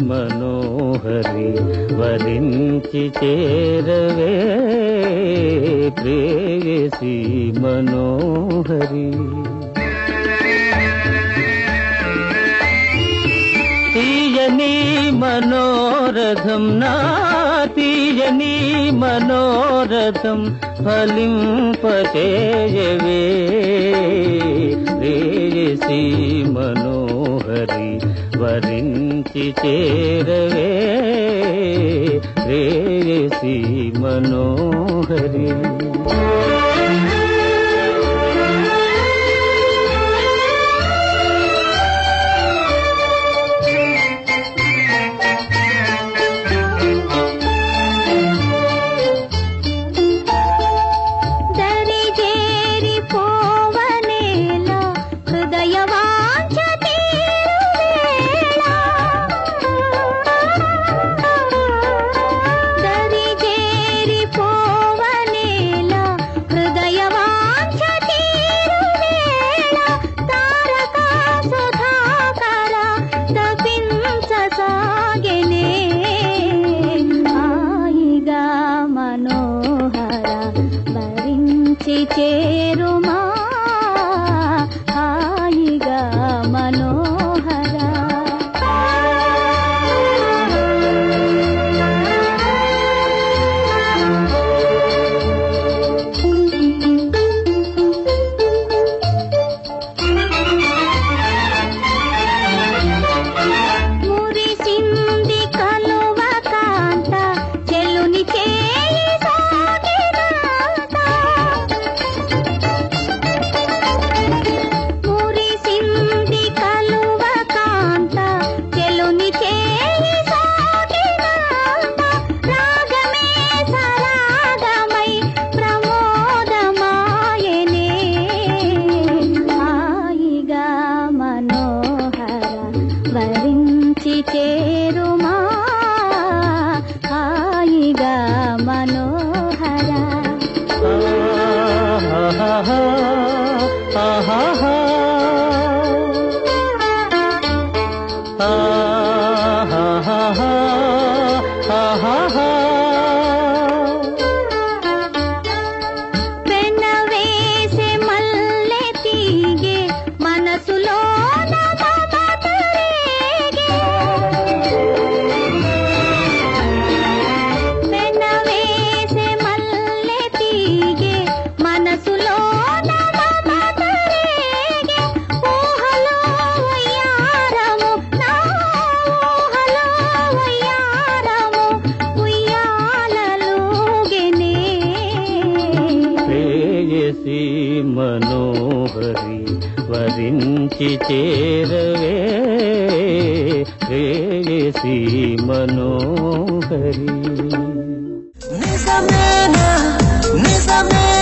మనోహరి వరించి చేరవే. ప్రేయసి మనోహరి. తీయని మనోరథం నాతి నీ మనోరథం ఫలింపచేయవే. రేయసి మనోహరి వరించి చేరవే. రేయసి మనోహరి. చేయ చేరుమా హాయిగా మనోహర ఆహాహా, ఆహాహా. వరి వరించి చేరవే. రేసి మనోహరి. నిజమేనా నిజమే